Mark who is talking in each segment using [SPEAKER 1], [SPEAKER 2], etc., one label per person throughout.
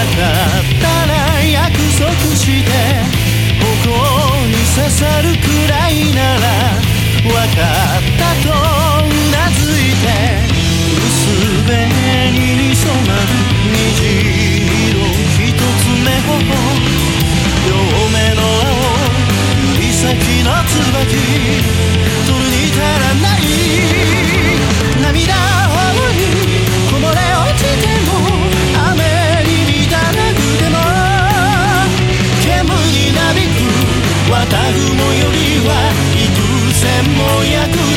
[SPEAKER 1] ったら約束してここに刺さるくらいなら分かったとうなずいて薄紅に染まる虹色一つ目ほど両目の青指先の椿取るに足らない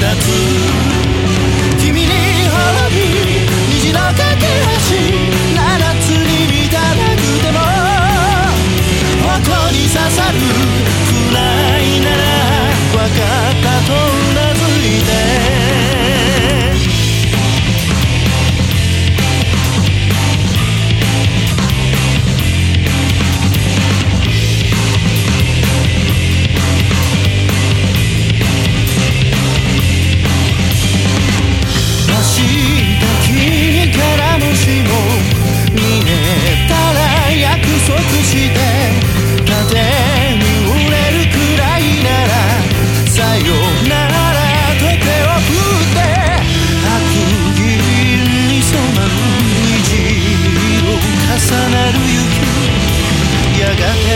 [SPEAKER 1] That's you.